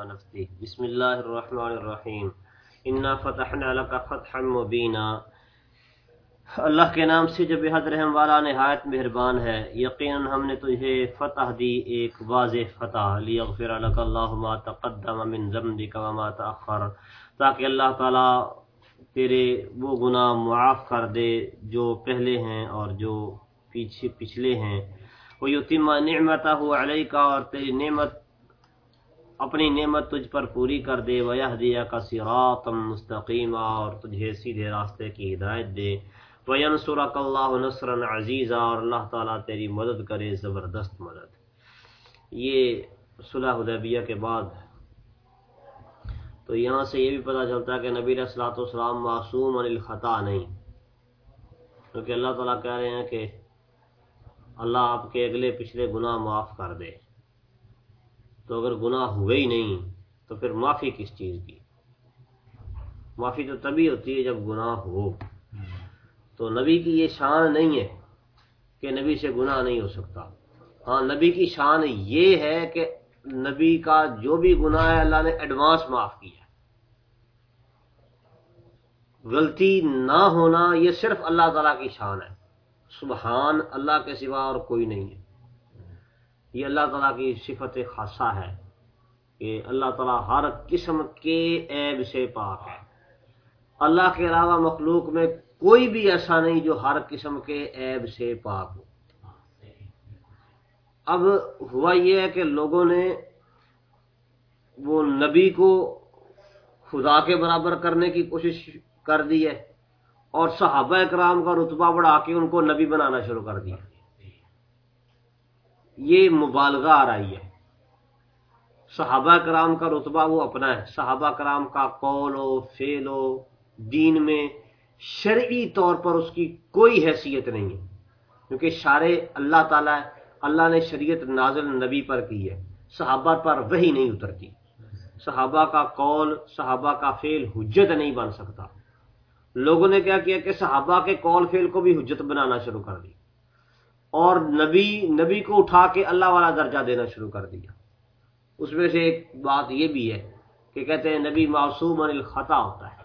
ونفثه بسم الله الرحمن الرحیم انا فتحنا لك فتحا مبینا اللہ کے نام سے جو بحد رحم والا نہایت مہربان ہے، یقیناً ہم نے تجھے فتح دی ایک واضح فتح، لیغفر لك اللہ ما تقدم من ذنبك وما تأخر، تاکہ اللہ تعالی تیرے وہ گناہ معاف کر دے جو پہلے ہیں اور جو پیچھے پچھلے ہیں۔ وہ یتیم نعمتہ علیکہ اور تیری نعمت اپنی نعمت تجھ پر پوری کر دے ویہدیہ کا صراطا مستقیما، اور تجھے سیدھے راستے کی ہدایت دے۔ وینصرک اللہ نصرا عزیزا، اور اللہ تعالیٰ تیری مدد کرے، زبردست مدد۔ یہ صلح حدیبیہ کے بعد تو یہاں سے یہ بھی پتہ چلتا ہے کہ نبی علیہ والسلام معصوم الخطا نہیں، کیونکہ اللہ تعالیٰ کہہ رہے ہیں کہ اللہ آپ کے اگلے پچھلے گناہ معاف کر دے۔ تو اگر گناہ ہوئے ہی نہیں، تو پھر معافی کس چیز کی؟ معافی تو تبھی ہوتی ہے جب گناہ ہو۔ تو نبی کی یہ شان نہیں ہے کہ نبی سے گناہ نہیں ہو سکتا۔ ہاں نبی کی شان یہ ہے کہ نبی کا جو بھی گناہ ہے اللہ نے ایڈوانس معاف کیا غلطی نہ ہونا یہ صرف اللہ تعالیٰ کی شان ہے۔ سبحان اللہ کے سوا اور کوئی نہیں ہے۔ یہ اللہ تعالیٰ کی صفت خاصہ ہے کہ اللہ تعالیٰ ہر قسم کے عیب سے پاک ہے۔ اللہ کے علاوہ مخلوق میں کوئی بھی ایسا نہیں جو ہر قسم کے عیب سے پاک ہو۔ اب ہوا یہ ہے کہ لوگوں نے وہ نبی کو خدا کے برابر کرنے کی کوشش کر دی ہے اور صحابہ کرام کا رتبہ بڑھا کے ان کو نبی بنانا شروع کر دیا۔ یہ مبالغہ آ رہی ہے۔ صحابہ کرام کا رتبہ وہ اپنا ہے۔ صحابہ کرام کا قول و فیل و دین میں شرعی طور پر اس کی کوئی حیثیت نہیں ہے۔ کیونکہ شارع اللہ تعالیٰ ہے، اللہ نے شریعت نازل نبی پر کی ہے۔ صحابہ پر وہی نہیں اترتی۔ صحابہ کا قول، صحابہ کا فیل حجت نہیں بن سکتا۔ لوگوں نے کیا کیا کہ صحابہ کے قول فیل کو بھی حجت بنانا شروع کر دی۔ اور نبی نبی کو اٹھا کے اللہ والا درجہ دینا شروع کر دیا۔ اس میں سے ایک بات یہ بھی ہے کہ کہتے ہیں نبی معصوم الخطا ہوتا ہے۔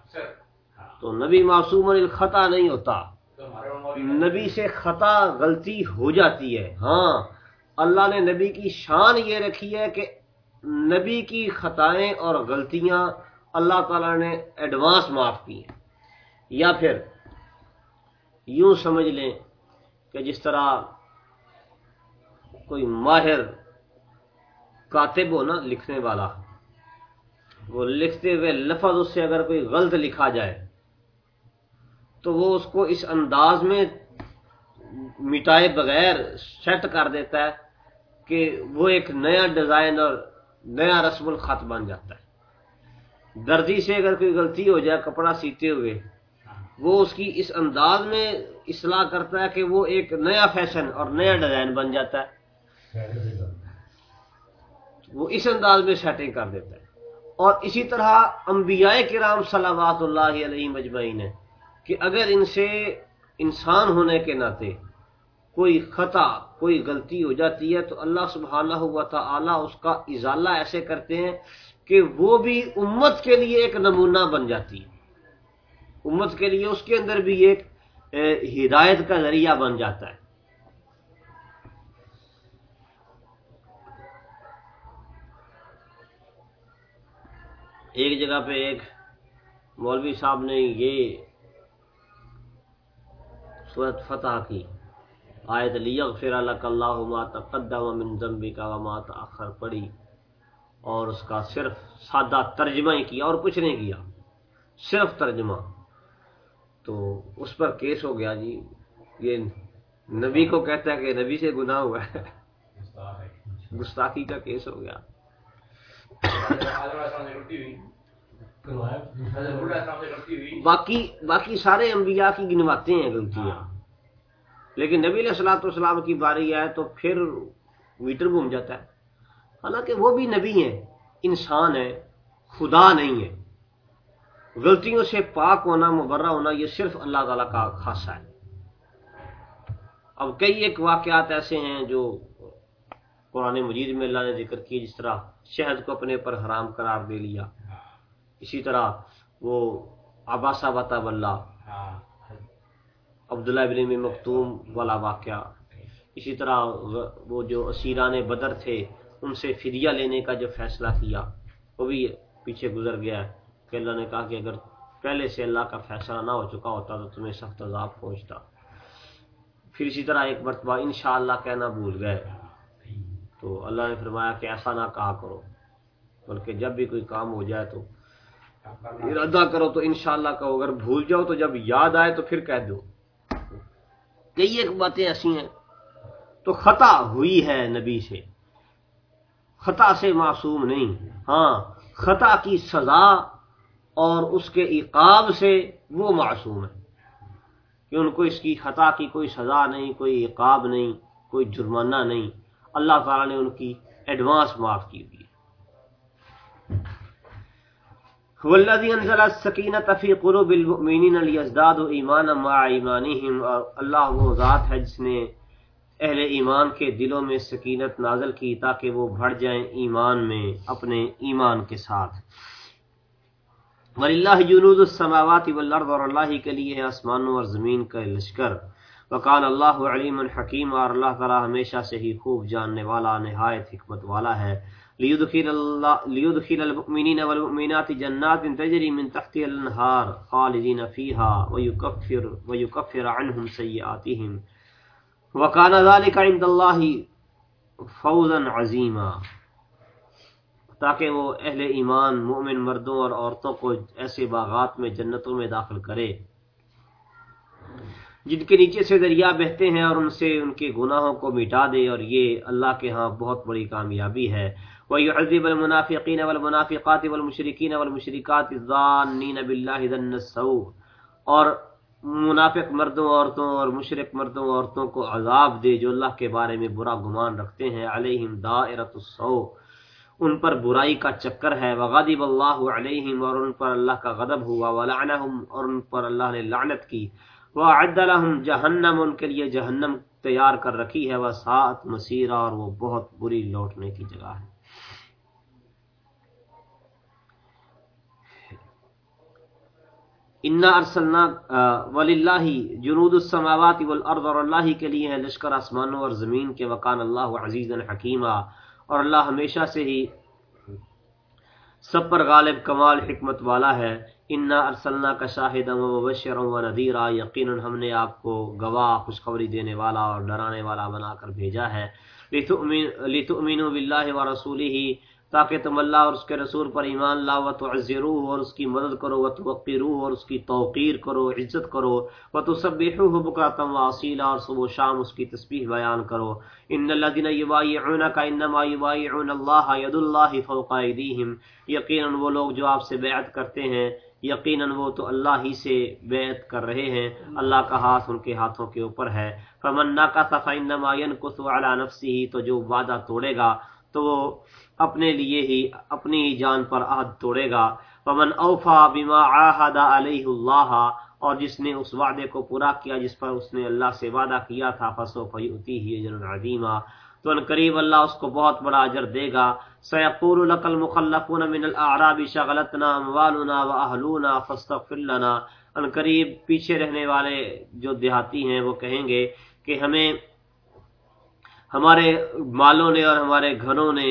تو نبی معصوم الخطا نہیں ہوتا۔ نبی سے خطا غلطی ہو جاتی ہے۔ ہاں۔ اللہ نے نبی کی شان یہ رکھی ہے کہ نبی کی خطائیں اور غلطیاں اللہ تعالی نے ایڈوانس معاف کی ہیں۔ یا پھر یوں سمجھ لیں کہ جس طرح کوئی ماہر کاتب ہو نا لکھنے والا۔ وہ لکھتے ہوئے لفظ اس سے اگر کوئی غلط لکھا جائے، تو وہ اس کو اس انداز میں مٹائے بغیر سیٹ کر دیتا ہے کہ وہ ایک نیا ڈیزائن اور نیا رسم الخط بن جاتا ہے۔ درجی سے اگر کوئی غلطی ہو جائے، کپڑا سیتے ہوئے، وہ اس کی اس انداز میں اصلاح کرتا ہے کہ وہ ایک نیا فیشن اور نیا ڈیزائن بن جاتا ہے۔ وہ اس انداز میں سیٹنگ کر دیتا ہے۔ اور اسی طرح انبیاء کرام صلوات اللہ علیہ مجمعین ہے کہ اگر ان سے انسان ہونے کے ناطے کوئی خطا، کوئی غلطی ہو جاتی ہے تو اللہ سبحانہ ہوا تھا اس کا ازالہ ایسے کرتے ہیں کہ وہ بھی امت کے لیے ایک نمونہ بن جاتی ہے۔ امت کے لیے اس کے اندر بھی ایک ہدایت کا ذریعہ بن جاتا ہے۔ ایک جگہ پہ ایک مولوی صاحب نے یہ صورت فتح کی۔ آیت لیغفر لک اللہ ما تقدم من ذنبک وما تاخر پڑھی اور اس کا صرف سادہ ترجمہ ہی کیا اور کچھ نہیں کیا۔ صرف ترجمہ۔ تو اس پر کیس ہو گیا جی۔ یہ نبی کو کہتا ہے کہ نبی سے گناہ ہوا ہے۔ گستاخی کا کیس ہو گیا۔ باقی باقی سارے انبیاء کی گنواتے ہیں غلطیاں لیکن نبی علیہ السلاۃ والسلام کی باری آئے تو پھر میٹر گھوم جاتا ہے۔ حالانکہ وہ بھی نبی ہیں انسان ہے خدا نہیں ہے غلطیوں سے پاک ہونا مبرہ ہونا یہ صرف اللہ تعالیٰ کا خاصہ ہے۔ اب کئی ایک واقعات ایسے ہیں جو قرآن مجید میں اللہ نے ذکر کی جس طرح شہد کو اپنے پر حرام قرار دے لیا۔ اسی طرح وہ آباسا بتا بلّہ عبداللہ بن مختوم والا واقعہ۔ اسی طرح وہ جو اسیران بدر تھے، ان سے فدیہ لینے کا جو فیصلہ کیا، وہ بھی پیچھے گزر گیا۔ ہے کہ اللہ نے کہا کہ اگر پہلے سے اللہ کا فیصلہ نہ ہو چکا ہوتا تو تمہیں سخت عذاب پہنچتا۔ پھر اسی طرح ایک مرتبہ انشاءاللہ کہنا بھول گئے۔ تو اللہ نے فرمایا کہ ایسا نہ کہا کرو، بلکہ جب بھی کوئی کام ہو جائے تو ارادہ کرو تو انشاءاللہ کہو اگر بھول جاؤ تو جب یاد آئے تو پھر کہہ دو۔ کئی ایک باتیں ایسی ہیں۔ تو خطا ہوئی ہے نبی سے۔ خطا سے معصوم نہیں۔ ہاں خطا کی سزا اور اس کے عقاب سے وہ معصوم ہے۔ کہ ان کو اس کی خطا کی کوئی سزا نہیں، کوئی عقاب نہیں، کوئی جرمانہ نہیں۔ اللہ تعالیٰ نے ان کی ایڈوانس معاف کی ہوئی والذی انزل السکینۃ فی قلوب المؤمنین لیزدادوا ایمانا مع ایمانہم اللہ وہ ذات ہے جس نے اہل ایمان کے دلوں میں سکینت نازل کی تاکہ وہ بڑھ جائیں ایمان میں اپنے ایمان کے ساتھ۔ وللہ جنود السماوات والارض اور اللہ کے لیے آسمانوں اور زمین کا لشکر۔ وقان اللہ علیم الحکیم اور اللہ تعالی ہمیشہ سے ہی خوب جاننے والا، نہایت حکمت والا ہے۔ لیدخل اللہ لیدخل المؤمنین والمؤمنات جنات تجری من تحت الانہار خالدین فیہا ویکفر ویکفر عنہم سیئاتہم۔ وکان ذالک عند اللہ فوزا عظیما۔ تاکہ وہ اہل ایمان مومن مردوں اور عورتوں کو ایسے باغات میں جنتوں میں داخل کرے۔ جن کے نیچے سے دریا بہتے ہیں اور ان سے ان کے گناہوں کو مٹا دے اور یہ اللہ کے ہاں بہت بڑی کامیابی ہے۔ وَيُعَذِّبَ الْمُنَافِقِينَ وَالْمُنَافِقَاتِ وَالْمُشْرِكِينَ وَالْمُشْرِكَاتِ الظَّانِّينَ بِاللَّهِ ذَنَّ السَّوْءِ۔ اور منافق مردوں عورتوں اور مشرق مردوں عورتوں کو عذاب دے جو اللہ کے بارے میں برا گمان رکھتے ہیں۔ علیہم دائرۃ السوء۔ ان پر برائی کا چکر ہے۔ وغضب اللہ علیہم اور ان پر اللہ کا غضب ہوا۔ ولعنہم اور ان پر اللہ نے لعنت کی۔ وعد لهم جہنم ان کے لیے جہنم تیار کر رکھی ہے۔ وہ سات مسیرہ اور وہ بہت بری لوٹنے کی جگہ ہے۔ انا ارسلنا وللہ جنود السماوات والارض اور اللہ کے لیے ہے لشکر آسمانوں اور زمین کے۔ وقان اللہ عزیز حکیمہ اور اللہ ہمیشہ سے ہی سب پر غالب، کمال، حکمت والا ہے۔ انا ارسلنا کا شاہد و مبشر و نذیرہ یقینا ہم نے آپ کو گواہ، خوشخبری دینے والا اور ڈرانے والا بنا کر بھیجا ہے۔ لتؤمنوا باللہ ورسولہ تاکہ تم اللہ اور اس کے رسول پر ایمان لا و تو اور اس کی مدد کرو و تو اور اس کی توقیر کرو، عزت کرو و تو سب و اصیلا اور صبح و شام اس کی تسبیح بیان کرو۔ ان الذين يبايعونك انما يبايعون الله يد الله فوق ايديهم یقینا وہ لوگ جو آپ سے بیعت کرتے ہیں یقیناً وہ تو اللہ ہی سے بیعت کر رہے ہیں۔ اللہ کا ہاتھ ان کے ہاتھوں کے اوپر ہے۔ فمنا کا صفا انما ينقص نفسی ہی تو جو وعدہ توڑے گا تو وہ اپنے لیے ہی، اپنی ہی جان پر عہد توڑے گا۔ پمن اوفا بما عاہد علیہ اللہ اور جس نے اس وعدے کو پورا کیا جس پر اس نے اللہ سے وعدہ کیا تھا فسو فیؤتی ہی اجر عظیما تو ان قریب اللہ اس کو بہت بڑا اجر دے گا۔ سیقول لك المخلفون من الاعراب شغلتنا اموالنا واهلنا فاستغفر لنا۔ ان قریب پیچھے رہنے والے جو دیہاتی ہیں وہ کہیں گے کہ ہمیں ہمارے مالوں نے اور ہمارے گھروں نے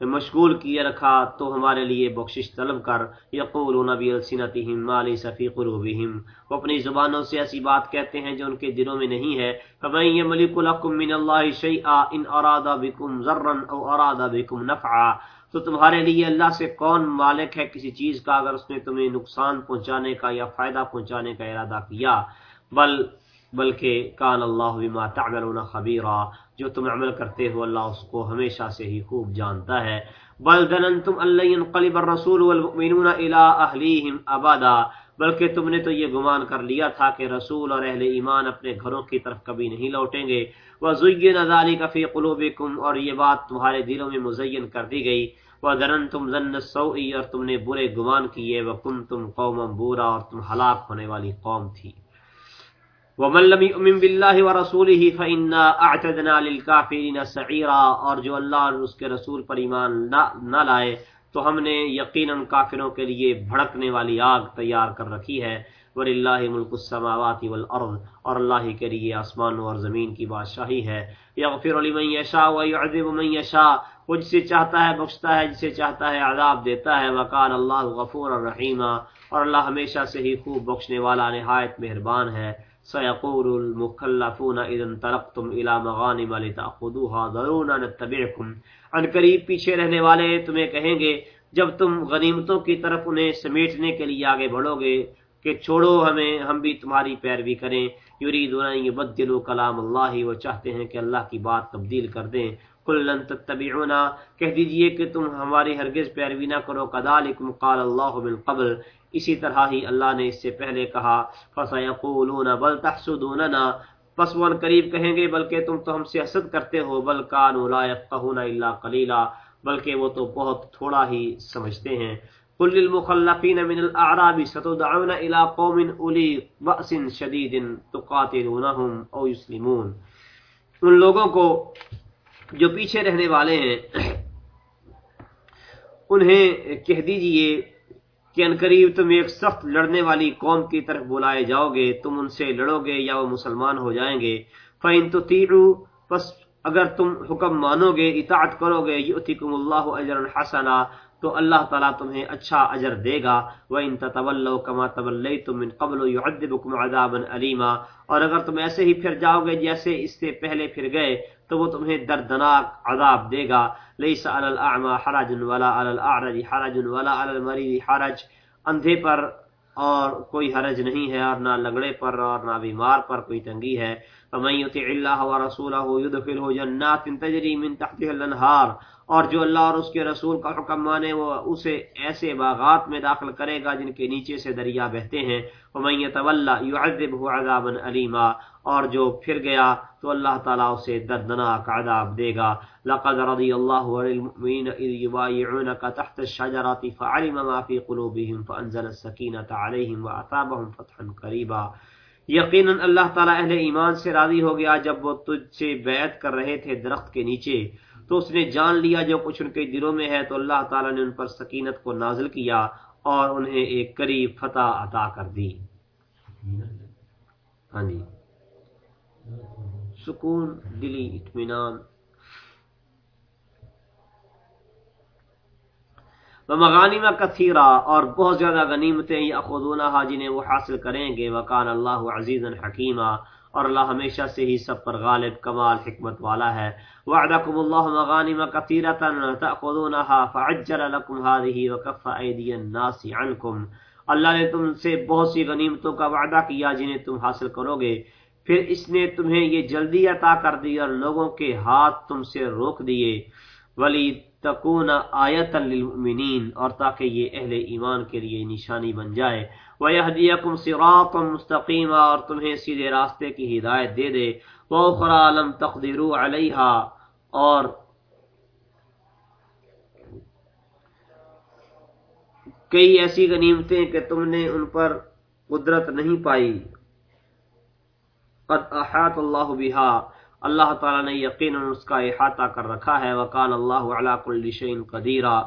مشغول کیے رکھا، تو ہمارے لیے بخشش طلب کر یقول نبی السنتہم مالی صفی قلوبہم۔ وہ اپنی زبانوں سے ایسی بات کہتے ہیں جو ان کے دلوں میں نہیں ہے۔ فمن یملک لکم من اللہ شیئا ان اراد بکم ذرا او اراد بکم نفعا۔ تو تمہارے لیے اللہ سے کون مالک ہے کسی چیز کا اگر اس نے تمہیں نقصان پہنچانے کا یا فائدہ پہنچانے کا ارادہ کیا؟ بل بلکہ کان اللہ بما تعملون خبیرا، جو تم عمل کرتے ہو اللہ اس کو ہمیشہ سے ہی خوب جانتا ہے۔ بل ظننتم ان ينقلب الرسول والمؤمنون الى اهليهم ابدا، بلکہ تم نے تو یہ گمان کر لیا تھا کہ رسول اور اہل ایمان اپنے گھروں کی طرف کبھی نہیں لوٹیں گے۔ وزین ذلك في قلوبكم، اور یہ بات تمہارے دلوں میں مزین کر دی گئی۔ وظننتم ظن السوء، اور تم نے برے گمان کیے۔ وکنتم قوما بورا، اور تم ہلاک ہونے والی قوم تھی۔ ومن لم يؤمن بالله ورسوله فإنا اعتدنا للكافرين سعيرا اور جو اللہ اور اس کے رسول پر ایمان نہ لائے تو ہم نے یقیناً کافروں کے لیے بھڑکنے والی آگ تیار کر رکھی ہے۔ وللہ ملک السماوات والارض اور اللہ کے لیے آسمانوں اور زمین کی بادشاہی ہے۔ یغفر لمن یشاء ويعذب من یشاء وہ جسے چاہتا ہے، بخشتا ہے، جسے چاہتا ہے، عذاب دیتا ہے۔ وقال اللہ غفور الرحیم اور اللہ ہمیشہ سے ہی خوب بخشنے والا نہایت مہربان ہے۔ سيقول المخلفون اذا انطلقتم الى مغانم لتاخذوها ضرونا نتبعكم. ان قریب پیچھے رہنے والے تمہیں کہیں گے، جب تم غنیمتوں کی طرف انہیں سمیٹنے کے لیے آگے بڑھو گے کہ چھوڑو ہمیں، ہم بھی تمہاری پیروی کریں۔ یریدون ان یبدلوا کلام اللہ وہ چاہتے ہیں کہ اللہ کی بات تبدیل کر دیں۔ کلن تتبعونا، کہہ دیجیے کہ تم ہماری ہرگز پیروی نہ کرو۔ کذالکم قال اللہ من قبل۔ اسی طرح ہی اللہ نے اس سے پہلے کہا، فسیقولون بل تحسدوننا۔ پس وہ قریب کہیں گے، بلکہ تم تو ہم سے حسد کرتے ہو۔ بل کانوا لا يفقهون الا قليلا بلکہ وہ تو بہت تھوڑا ہی سمجھتے ہیں۔ قل للمخلفين من الاعراب ستدعون الى قوم اولي باس شديد تقاتلونهم او يسلمون۔ ان لوگوں کو جو پیچھے رہنے والے ہیں، انہیں کہہ دیجیے کہ انقریب تم ایک سخت لڑنے والی قوم کی طرف بلائے جاؤ گے، تم ان سے لڑو گے یا وہ مسلمان ہو جائیں گے۔ فَإِن تُطِيعُوا، پس اگر تم حکم مانو گے، اطاعت کرو گے، یؤتکم اللہ اجرا حسنا تو اللہ تعالیٰ تمہیں اچھا اجر دے گا۔ وہ ان وَإِن تَتَوَلَّوْا كَمَا تَوَلَّيْتُم مِّن قَبْلُ يُعَذِّبُكُمْ عَذَابًا أَلِيمًا۔ اور اگر تم ایسے ہی پھر جاؤ گے جیسے اس سے پہلے پھر گئے، تو وہ تمہیں دردناک عذاب دے گا۔ لَيْسَ عَلَى الْأَعْمَى حَرَجٌ وَلَا عَلَى الْأَعْرَجِ حَرَجٌ وَلَا عَلَى الْمَرِيضِ حَرَجٌ۔ اندھے پر اور کوئی حرج نہیں ہے، اور نہ لگڑے پر اور نہ بیمار پر کوئی تنگی ہے۔ فَمَن يُطِعِ اللَّهَ وَرَسُولَهُ يُدْخِلْهُ جَنَّاتٍ تَجْرِي مِن تَحْتِهَا الْأَنْهَارُ اور جو اللہ اور اس کے رسول کا حکم مانے، وہ اسے ایسے باغات میں داخل کرے گا جن کے نیچے سے دریا بہتے ہیں۔ ومن يتولى يعذبه عذابا اليما اور جو پھر گیا تو اللہ تعالیٰ اسے دردناک عذاب دے گا۔ لقد رضي الله عن المؤمنين اذ يبايعونك تحت الشجرة فعلم ما في قلوبهم فانزل السكينة عليهم واثابهم فتحا قريبا یقیناً اللہ تعالیٰ اہل ایمان سے راضی ہو گیا جب وہ تجھ سے بیعت کر رہے تھے درخت کے نیچے۔ تو اس نے جان لیا جو کچھ ان کے دلوں میں ہے، تو اللہ تعالیٰ نے ان پر سکینت کو نازل کیا اور انہیں ایک قریب فتح عطا کر دی۔ ہاں جی۔ سکون، دلی، اطمینان۔ مغانی کثیرہ اور بہت زیادہ غنیمتیں یا خودونہ جنہیں وہ حاصل کریں گے، وکان اللہ عزیز حکیمہ اور اللہ ہمیشہ سے ہی سب پر غالب، کمال، حکمت والا ہے۔ وعدکم اللہ مغانم کثیرتا تأخذونها فعجل لکم هذه وکف ایدی الناس عنکم۔ اللہ نے تم سے بہت سی غنیمتوں کا وعدہ کیا جنہیں تم حاصل کرو گے۔ پھر اس نے تمہیں یہ جلدی عطا کر دی اور لوگوں کے ہاتھ تم سے روک دیے۔ ولی تکون آیت للمؤمنین، اور تاکہ یہ اہل ایمان کے لیے نشانی بن جائے۔ وَيَهْدِيَكُمْ صِرَاطًا مُسْتَقِيمًا، اور تمہیں سیدھے راستے کی ہدایت دے دے۔ وَأُخْرَى لَمْ تَقْدِرُوا عَلَيْهَا، اور کئی ایسی غنیمتیں کہ تم نے ان پر قدرت نہیں پائی۔ قد احاط اللہ بها اللہ تعالی نے یقینا اس کا احاطہ کر رکھا ہے۔ وکان اللہ علی کل شیء قدیرہ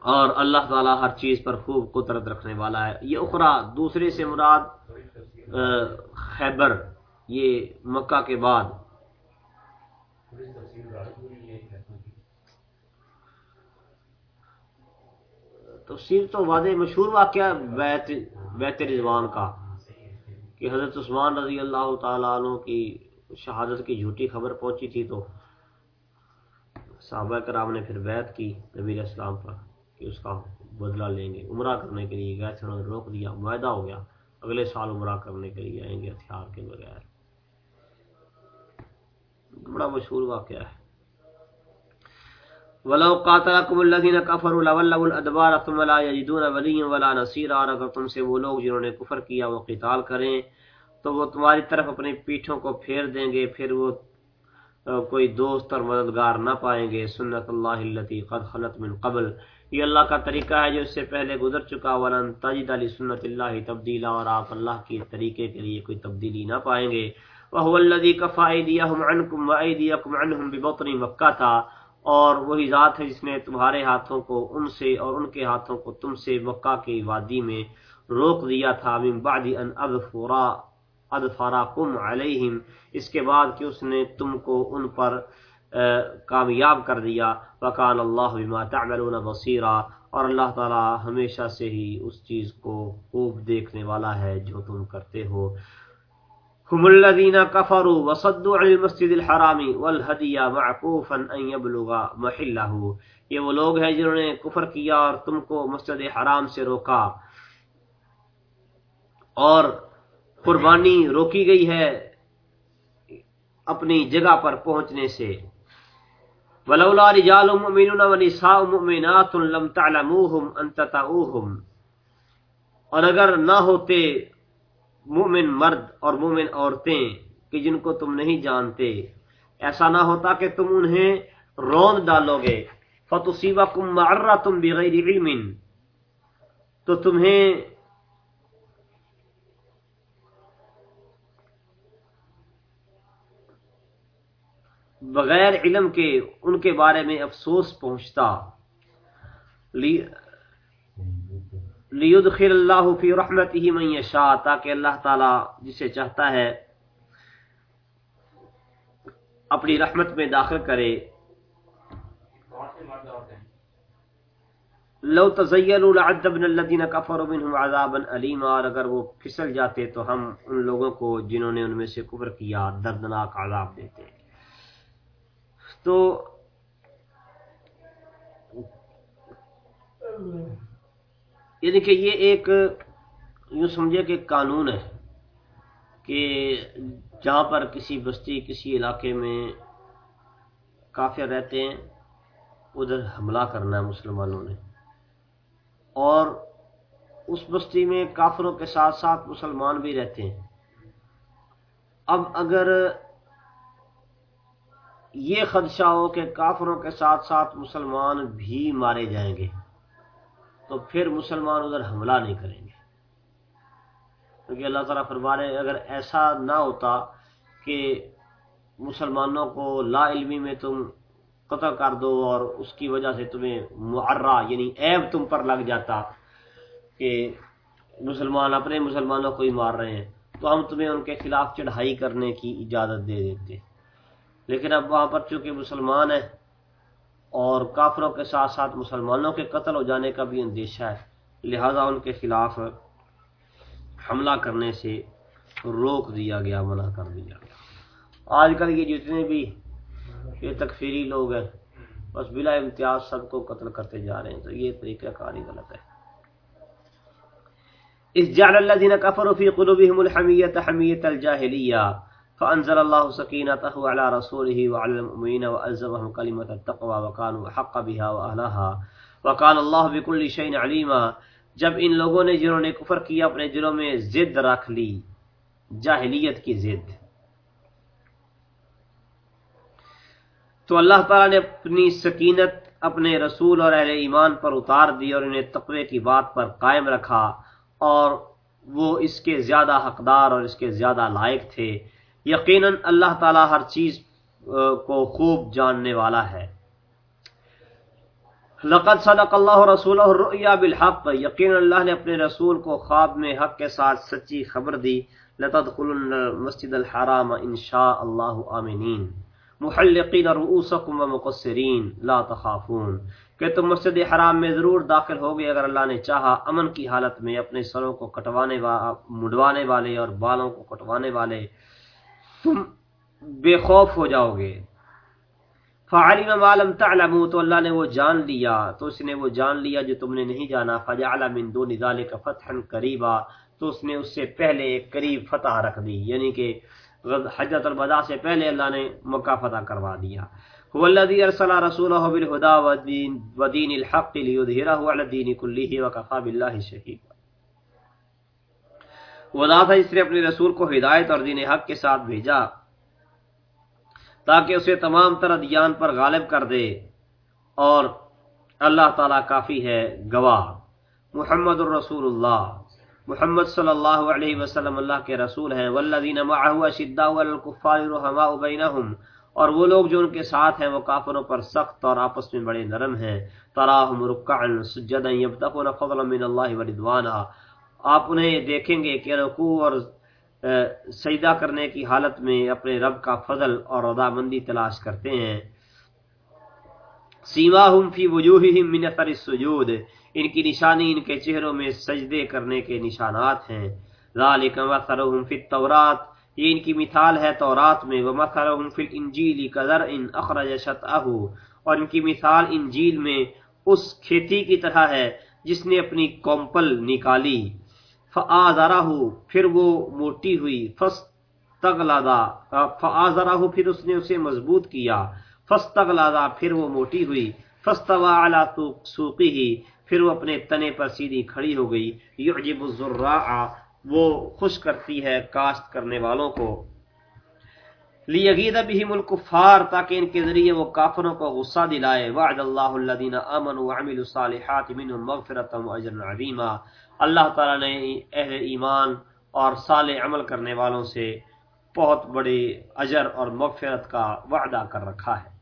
اور اللہ تعالیٰ ہر چیز پر خوب قدرت رکھنے والا ہے۔ یہ اخرا دوسرے سے مراد خیبر، یہ مکہ کے بعد۔ تفصیل تو واضح مشہور واقعہ بیت بیت رضوان کا۔ کہ حضرت عثمان رضی اللہ تعالیٰ عنہ کی شہادت کی جھوٹی خبر پہنچی تھی تو صحابہ کرام نے پھر بیت کی نبی اسلام پر کہ اس کا بدلہ لیں گے، عمرہ کرنے کے لیے گئے تھے، انہوں نے روک دیا، معاہدہ ہو گیا، اگلے سال عمرہ کرنے کے لیے آئیں گے ہتھیار کے بغیر۔ بڑا مشہور واقعہ ہے۔ ولو قاتلکم الذین کفروا لولوا الادبار ثم لا یجدون ولیا ولا نصیرا اور اگر تم سے وہ لوگ جنہوں نے کفر کیا وہ قتال کریں، تو وہ تمہاری طرف اپنی پیٹھوں کو پھیر دیں گے، پھر وہ کوئی دوست اور مددگار نہ پائیں گے۔ سنت اللہ التی قد خلط من قبل۔ یہ اللہ کا طریقہ ہے جو اس سے پہلے گزر چکا ورن تجد علی سنت اللہ تبدیلا، اور آپ اللہ کے طریقے کے لیے کوئی تبدیلی نہ پائیں گے۔ وہ الدی کفا عنکم وایدیکم عنہم ببطن مکہ تھا اور وہی ذات ہے جس نے تمہارے ہاتھوں کو ان سے اور ان کے ہاتھوں کو تم سے مکہ کی وادی میں روک دیا تھا، من بعد ان اظفرا اظفراکم علیہم، اس کے بعد کہ اس نے تم کو ان پر کامیاب کر دیا۔ وکان اللہ بما تعملون بصیرا۔ اور اللہ تعالی ہمیشہ سے ہی اس چیز کو خوب دیکھنے والا ہے جو تم کرتے ہو۔ هم الذين كفروا وصدوا عن المسجد الحرام والهدي معكوفا ان يبلغ محله. یہ وہ لوگ ہیں جنہوں نے کفر کیا اور تم کو مسجد حرام سے روکا. اور قربانی روکی گئی ہے اپنی جگہ پر پہنچنے سے. ولولا رجال مؤمنون ونساء مؤمنات لم تعلموهم ان تطؤوهم اور اگر نہ ہوتے مومن مرد اور مومن عورتیں کہ جن کو تم نہیں جانتے۔ ایسا نہ ہوتا کہ تم انہیں روند ڈالو گے۔ فتصیبکم معرۃ بغیر علم۔ تو تمہیں بغیر علم کے ان کے بارے میں افسوس پہنچتا۔ لیدخل اللہ فی رحمتہ من یشاء تاکہ اللہ تعالی جسے چاہتا ہے اپنی رحمت میں داخل کرے۔ لو تزیلوا لعذبنا الذين كفروا منهم عذابا الیما اور اگر وہ پھسل جاتے تو ہم ان لوگوں کو جنہوں نے ان میں سے کفر کیا دردناک عذاب دیتے۔ تو یہ دیکھیں یہ ایک یوں سمجھے کہ قانون ہے کہ جہاں پر کسی بستی، کسی علاقے میں کافر رہتے ہیں، ادھر حملہ کرنا ہے مسلمانوں نے۔ اور اس بستی میں کافروں کے ساتھ ساتھ مسلمان بھی رہتے ہیں۔ اب اگر یہ خدشہ ہو کہ کافروں کے ساتھ ساتھ مسلمان بھی مارے جائیں گے تو پھر مسلمان ادھر حملہ نہیں کریں گے۔ کیونکہ اللہ تعالیٰ فرمانے اگر ایسا نہ ہوتا کہ مسلمانوں کو لا علمی میں تم قطع کر دو اور اس کی وجہ سے تمہیں معرہ یعنی عیب تم پر لگ جاتا کہ مسلمان اپنے مسلمانوں کو ہی مار رہے ہیں، تو ہم تمہیں ان کے خلاف چڑھائی کرنے کی اجازت دے دیتے۔ لیکن اب وہاں پر چونکہ مسلمان ہیں اور کافروں کے ساتھ ساتھ مسلمانوں کے قتل ہو جانے کا بھی اندیشہ ہے۔ لہذا ان کے خلاف حملہ کرنے سے روک دیا گیا، منع کر دیا گیا۔ آج کل یہ جتنے بھی یہ تکفیری لوگ ہیں، بس بلا امتیاز سب کو قتل کرتے جا رہے ہیں۔ تو یہ طریقہ کاری غلط ہے۔ اس جعل الذين كفروا في قلوبهم الحمية حمية الجاهلية۔ فانزل الله سكينته على رسوله وعلى المؤمنين والزمهم كلمه التقوى وكانوا حق بها واهلها وكان الله بكل شيء عليما۔ جب ان لوگوں نے، جنہوں نے کفر کیا، اپنے دلوں میں ضد رکھ لی، جاہلیت کی ضد۔ تو اللہ تعالی نے اپنی سکینت اپنے رسول اور اہل ایمان پر اتار دی اور انہیں تقوی کی بات پر قائم رکھا اور وہ اس کے زیادہ حقدار اور اس کے زیادہ لائق تھے۔ یقیناً اللہ تعالی ہر چیز کو خوب جاننے والا ہے۔ لقد صدق اللہ رسول بالحق یقین اللہ نے اپنے رسول کو خواب میں حق کے ساتھ سچی خبر دی۔ لتدخلن المسجد الحرام انشاء اللہ آمنین۔ محلقین رؤوسکم ومقصرین لا تخافون۔ کہ تم مسجد حرام میں ضرور داخل ہوگے اگر اللہ نے چاہا امن کی حالت میں اپنے سروں کو کٹوانے مڈوانے والے اور بالوں کو کٹوانے والے۔ تم بے خوف ہو جاؤ گے۔ فعلم معلوم تعلموا تو اللہ نے وہ جان لیا، تو اس نے وہ جان لیا جو تم نے نہیں جانا۔ فجعل من دون ذلك فتحا قریبا تو اس نے اس سے پہلے ایک قریب فتح رکھ دی۔ یعنی کہ حجت الوداع سے پہلے اللہ نے مکہ فتح کروا دیا۔ هو الذي ارسل رسوله بالهدى ودين ودين الحق ليظهره على الدين كله وكفى بالله شهيدا۔ وہ ذات ہے جس نے اپنے رسول کو ہدایت اور دین حق کے ساتھ بھیجا تاکہ اسے تمام تر ادیان پر غالب کر دے اور اللہ تعالیٰ کافی ہے گواہ۔ محمد الرسول اللہ۔ محمد صلی اللہ علیہ وسلم اللہ کے رسول ہیں۔ والذین معه اشداء الکفار رحماء بینہم۔ اور وہ لوگ جو ان کے ساتھ ہیں وہ کافروں پر سخت اور آپس میں بڑے نرم ہیں۔ تراہم رکعا سجدا یبتغون فضلا من اللہ ورضوانا آپ انہیں دیکھیں گے کہ رکوع اور سجدہ کرنے کی حالت میں اپنے رب کا فضل اور رضامندی تلاش کرتے ہیں۔ سیماہم فی وجوہہم من اثر السجود، ان کی نشانی ان کے چہروں میں سجدے کرنے کے نشانات ہیں۔ ذالک مثلہم فی التورات، یہ ان کی مثال ہے تورات میں۔ ومثلہم فی الانجیل کذرء اخرج شطأہ اور ان کی مثال انجیل میں اس کھیتی کی طرح ہے جس نے اپنی کومپل نکالی۔ فآذرہ پھر وہ موٹی ہوئی فس فستغلظا فآذرہ پھر اس نے اسے مضبوط کیا فستغلظا پھر وہ موٹی ہوئی، فاستوى على سوقه، پھر وہ اپنے تنے پر سیدھی کھڑی ہو گئی، یعجب الزراع، وہ خوش کرتی ہے کاشت کرنے والوں کو۔ لیغید بهم الکفار، تاکہ ان کے ذریعے وہ کافروں کو غصہ دلائے۔ وعد اللہ الذین آمنوا وعملوا الصالحات منهم مغفرتا واجرا عظیما۔ اللہ تعالیٰ نے اہل ایمان اور صالح عمل کرنے والوں سے بہت بڑی اجر اور مغفرت کا وعدہ کر رکھا ہے۔